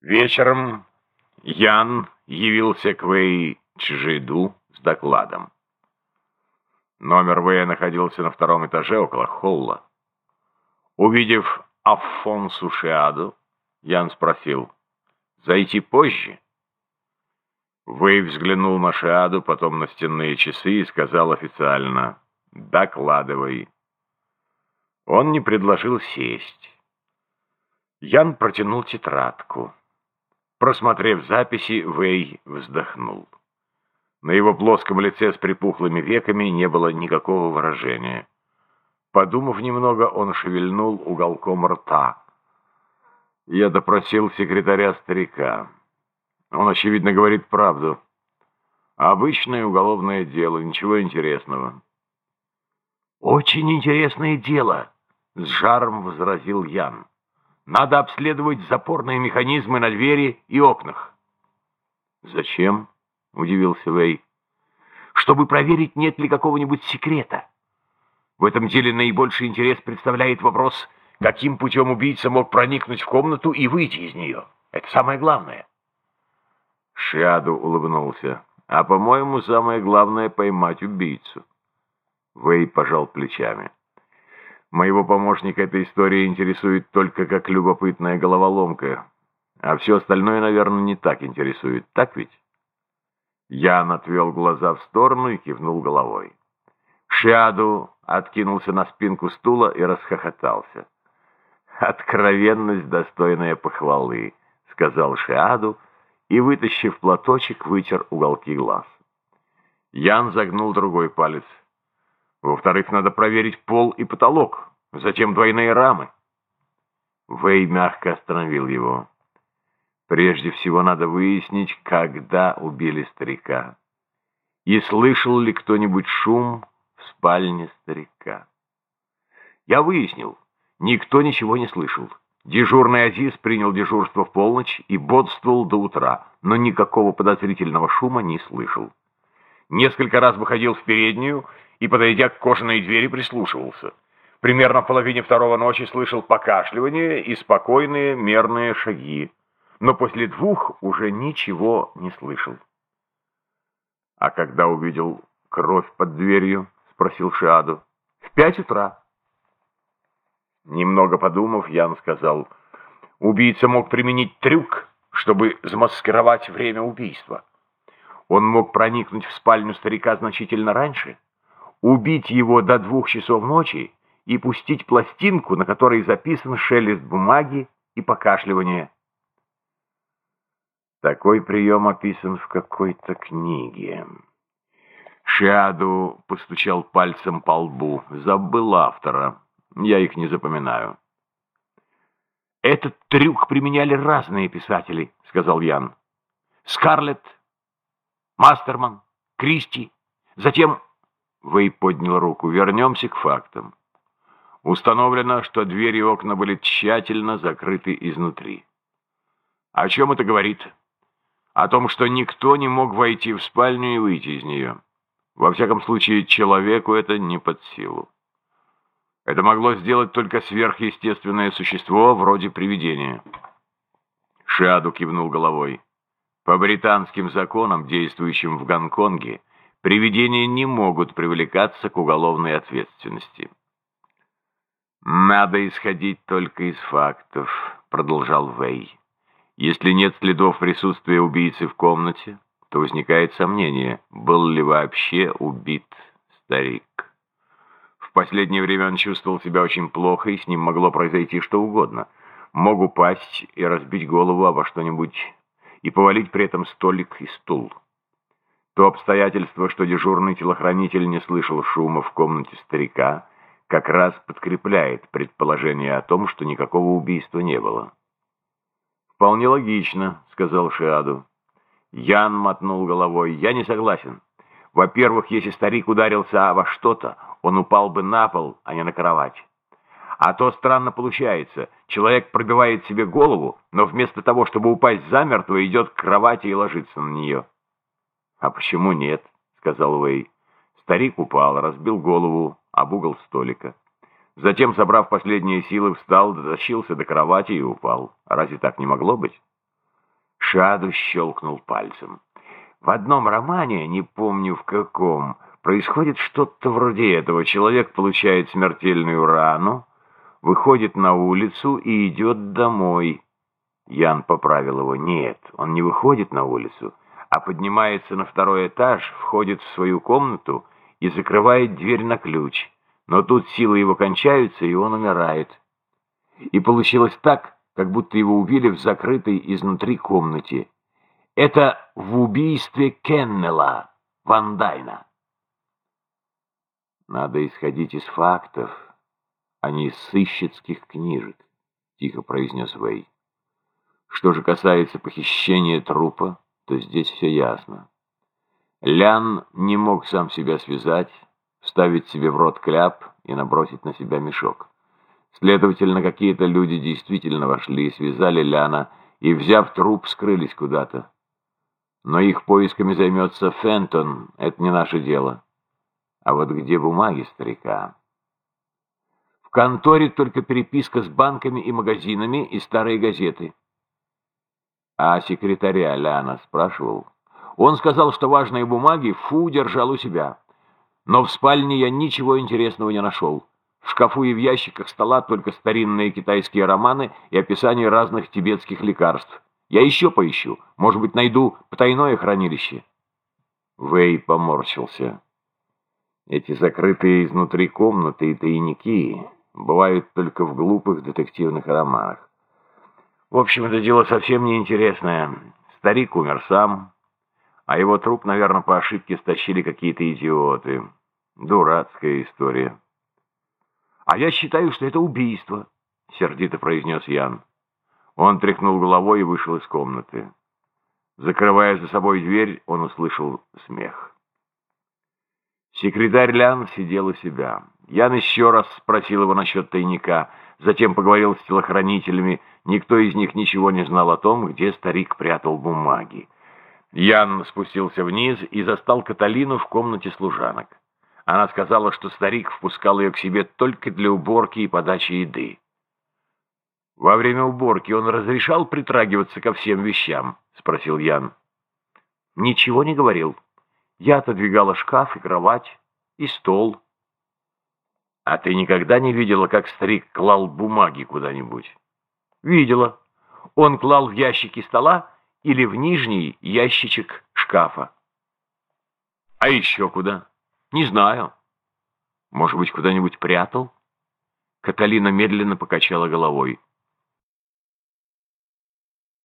Вечером Ян явился к Вэй Чжиду с докладом. Номер Вэя находился на втором этаже около холла. Увидев Афонсу Шиаду, Ян спросил, «Зайти позже?» Вэй взглянул на Шиаду, потом на стенные часы и сказал официально, «Докладывай». Он не предложил сесть. Ян протянул тетрадку. Просмотрев записи, Вэй вздохнул. На его плоском лице с припухлыми веками не было никакого выражения. Подумав немного, он шевельнул уголком рта. Я допросил секретаря-старика. Он, очевидно, говорит правду. Обычное уголовное дело, ничего интересного. «Очень интересное дело», — с жаром возразил Ян. Надо обследовать запорные механизмы на двери и окнах. «Зачем?» — удивился Вэй. «Чтобы проверить, нет ли какого-нибудь секрета. В этом деле наибольший интерес представляет вопрос, каким путем убийца мог проникнуть в комнату и выйти из нее. Это самое главное». Шиаду улыбнулся. «А, по-моему, самое главное — поймать убийцу». Вэй пожал плечами. Моего помощника эта история интересует только как любопытная головоломка, а все остальное, наверное, не так интересует, так ведь? Ян отвел глаза в сторону и кивнул головой. Шиаду откинулся на спинку стула и расхохотался. «Откровенность, достойная похвалы», — сказал Шиаду, и, вытащив платочек, вытер уголки глаз. Ян загнул другой палец. Во-вторых, надо проверить пол и потолок, затем двойные рамы. Вэй мягко остановил его. Прежде всего надо выяснить, когда убили старика. И слышал ли кто-нибудь шум в спальне старика. Я выяснил, никто ничего не слышал. Дежурный Азиз принял дежурство в полночь и бодствовал до утра, но никакого подозрительного шума не слышал. Несколько раз выходил в переднюю и, подойдя к кожаной двери, прислушивался. Примерно в половине второго ночи слышал покашливание и спокойные мерные шаги, но после двух уже ничего не слышал. «А когда увидел кровь под дверью?» — спросил Шиаду. «В пять утра». Немного подумав, Ян сказал, «Убийца мог применить трюк, чтобы замаскировать время убийства. Он мог проникнуть в спальню старика значительно раньше» убить его до двух часов ночи и пустить пластинку, на которой записан шелест бумаги и покашливание. Такой прием описан в какой-то книге. Шиаду постучал пальцем по лбу. Забыл автора. Я их не запоминаю. «Этот трюк применяли разные писатели», — сказал Ян. «Скарлетт, Мастерман, Кристи, затем Вэй поднял руку. Вернемся к фактам. Установлено, что двери и окна были тщательно закрыты изнутри. О чем это говорит? О том, что никто не мог войти в спальню и выйти из нее. Во всяком случае, человеку это не под силу. Это могло сделать только сверхъестественное существо вроде привидения. Шиаду кивнул головой. По британским законам, действующим в Гонконге, привидения не могут привлекаться к уголовной ответственности. «Надо исходить только из фактов», — продолжал Вэй. «Если нет следов присутствия убийцы в комнате, то возникает сомнение, был ли вообще убит старик. В последнее время он чувствовал себя очень плохо, и с ним могло произойти что угодно. Мог упасть и разбить голову обо что-нибудь, и повалить при этом столик и стул». То обстоятельство, что дежурный телохранитель не слышал шума в комнате старика, как раз подкрепляет предположение о том, что никакого убийства не было. «Вполне логично», — сказал Шиаду. Ян мотнул головой. «Я не согласен. Во-первых, если старик ударился во что-то, он упал бы на пол, а не на кровать. А то странно получается. Человек пробивает себе голову, но вместо того, чтобы упасть замертво, идет к кровати и ложится на нее». «А почему нет?» — сказал Уэй. Старик упал, разбил голову об угол столика. Затем, собрав последние силы, встал, дотащился до кровати и упал. Разве так не могло быть? Шаду щелкнул пальцем. В одном романе, не помню в каком, происходит что-то вроде этого. Человек получает смертельную рану, выходит на улицу и идет домой. Ян поправил его. Нет, он не выходит на улицу, а поднимается на второй этаж, входит в свою комнату и закрывает дверь на ключ. Но тут силы его кончаются, и он умирает. И получилось так, как будто его убили в закрытой изнутри комнате. Это в убийстве Кеннела, Ван Дайна. Надо исходить из фактов, а не из сыщицких книжек, тихо произнес Вэй. Что же касается похищения трупа, то здесь все ясно. Лян не мог сам себя связать, вставить себе в рот кляп и набросить на себя мешок. Следовательно, какие-то люди действительно вошли, связали Ляна и, взяв труп, скрылись куда-то. Но их поисками займется Фентон, это не наше дело. А вот где бумаги старика? В конторе только переписка с банками и магазинами и старые газеты. А секретаря Ляна спрашивал. Он сказал, что важные бумаги Фу держал у себя. Но в спальне я ничего интересного не нашел. В шкафу и в ящиках стола только старинные китайские романы и описания разных тибетских лекарств. Я еще поищу. Может быть, найду потайное хранилище. Вэй поморщился. Эти закрытые изнутри комнаты и тайники бывают только в глупых детективных романах. В общем, это дело совсем неинтересное. Старик умер сам, а его труп, наверное, по ошибке стащили какие-то идиоты. Дурацкая история. «А я считаю, что это убийство», — сердито произнес Ян. Он тряхнул головой и вышел из комнаты. Закрывая за собой дверь, он услышал смех. Секретарь Лян сидел у себя. Ян еще раз спросил его насчет тайника, затем поговорил с телохранителями. Никто из них ничего не знал о том, где старик прятал бумаги. Ян спустился вниз и застал Каталину в комнате служанок. Она сказала, что старик впускал ее к себе только для уборки и подачи еды. «Во время уборки он разрешал притрагиваться ко всем вещам?» — спросил Ян. «Ничего не говорил. Я отодвигала шкаф и кровать, и стол». «А ты никогда не видела, как старик клал бумаги куда-нибудь?» «Видела. Он клал в ящики стола или в нижний ящичек шкафа». «А еще куда?» «Не знаю. Может быть, куда-нибудь прятал?» Каталина медленно покачала головой.